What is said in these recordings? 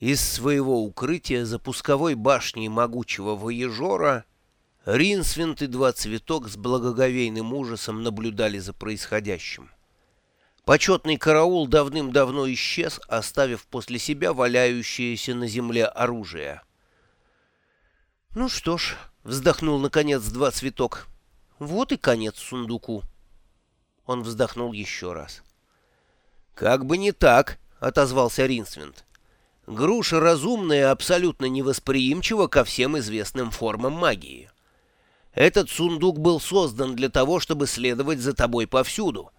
Из своего укрытия за пусковой башней могучего воежора Ринсвинд и два цветок с благоговейным ужасом наблюдали за происходящим. Почетный караул давным-давно исчез, оставив после себя валяющееся на земле оружие. «Ну что ж», — вздохнул наконец два цветок, — «вот и конец сундуку». Он вздохнул еще раз. «Как бы не так», — отозвался Ринсвинд. Груша разумная абсолютно невосприимчива ко всем известным формам магии. Этот сундук был создан для того, чтобы следовать за тобой повсюду.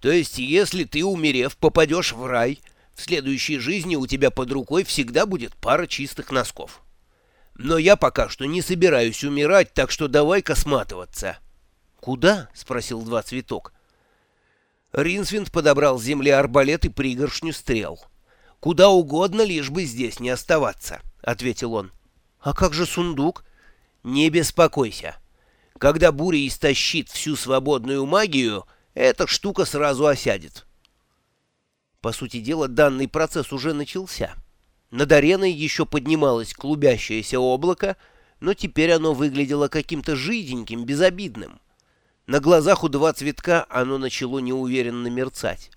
То есть, если ты, умерев, попадешь в рай, в следующей жизни у тебя под рукой всегда будет пара чистых носков. Но я пока что не собираюсь умирать, так что давай-ка сматываться. «Куда?» — спросил два цветок. Ринсвинд подобрал с земли арбалет и пригоршню стрел. «Куда угодно, лишь бы здесь не оставаться», — ответил он. «А как же сундук?» «Не беспокойся. Когда буря истощит всю свободную магию, эта штука сразу осядет». По сути дела, данный процесс уже начался. Над ареной еще поднималось клубящееся облако, но теперь оно выглядело каким-то жиденьким, безобидным. На глазах у два цветка оно начало неуверенно мерцать.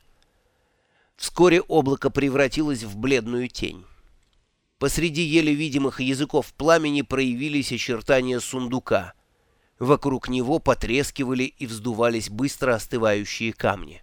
Вскоре облако превратилось в бледную тень. Посреди еле видимых языков пламени проявились очертания сундука. Вокруг него потрескивали и вздувались быстро остывающие камни.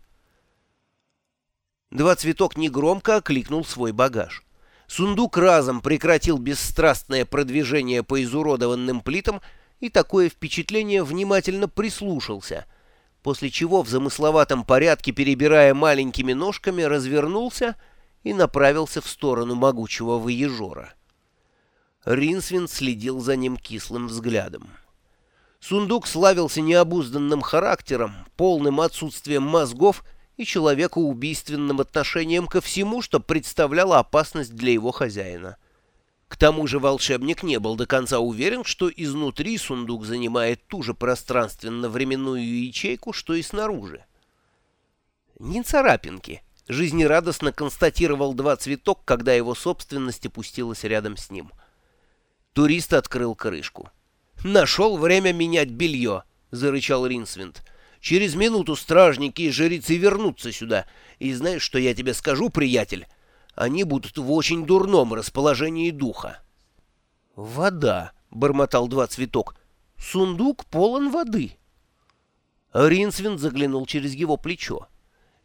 Два цветок негромко окликнул свой багаж. Сундук разом прекратил бесстрастное продвижение по изуродованным плитам и такое впечатление внимательно прислушался — после чего в замысловатом порядке, перебирая маленькими ножками, развернулся и направился в сторону могучего выезжора. Ринсвин следил за ним кислым взглядом. Сундук славился необузданным характером, полным отсутствием мозгов и человекоубийственным отношением ко всему, что представляло опасность для его хозяина. К тому же волшебник не был до конца уверен, что изнутри сундук занимает ту же пространственно-временную ячейку, что и снаружи. «Не царапинки», — жизнерадостно констатировал два цветок, когда его собственность опустилась рядом с ним. Турист открыл крышку. «Нашел время менять белье», — зарычал Ринсвинд. «Через минуту стражники и жрецы вернутся сюда. И знаешь, что я тебе скажу, приятель?» Они будут в очень дурном расположении духа. «Вода», — бормотал два цветок, — «сундук полон воды». Ринсвин заглянул через его плечо.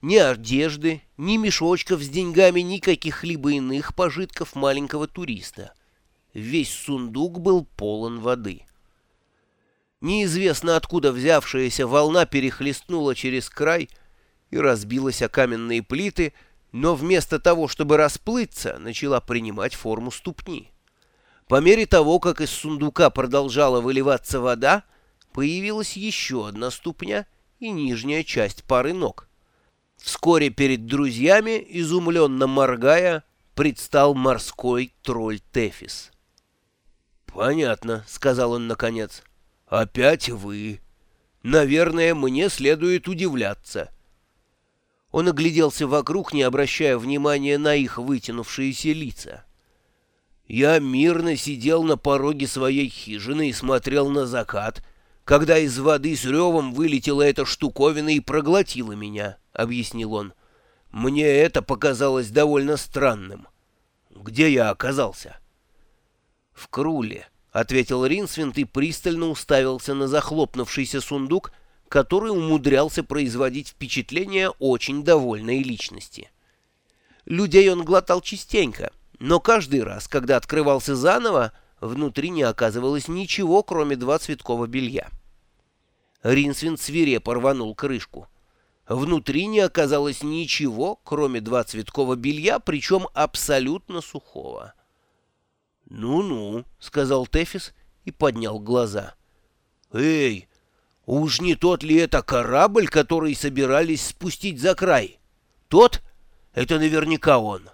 Ни одежды, ни мешочков с деньгами, ни каких-либо иных пожитков маленького туриста. Весь сундук был полон воды. Неизвестно откуда взявшаяся волна перехлестнула через край и разбилась о каменные плиты, но вместо того, чтобы расплыться, начала принимать форму ступни. По мере того, как из сундука продолжала выливаться вода, появилась еще одна ступня и нижняя часть пары ног. Вскоре перед друзьями, изумленно моргая, предстал морской тролль Тефис. «Понятно», — сказал он наконец. «Опять вы. Наверное, мне следует удивляться». Он огляделся вокруг, не обращая внимания на их вытянувшиеся лица. Я мирно сидел на пороге своей хижины и смотрел на закат, когда из воды с ревом вылетела эта штуковина и проглотила меня, — объяснил он. Мне это показалось довольно странным. Где я оказался? — В Круле, — ответил Ринсвинд и пристально уставился на захлопнувшийся сундук, — который умудрялся производить впечатление очень довольной личности. Людей он глотал частенько, но каждый раз, когда открывался заново, внутри не оказывалось ничего, кроме два цветкого белья. Ринсвин свирепо рванул крышку. Внутри не оказалось ничего, кроме два цветкого белья, причем абсолютно сухого. «Ну-ну», — сказал Тефис и поднял глаза. «Эй, Уж не тот ли это корабль, который собирались спустить за край? Тот? Это наверняка он.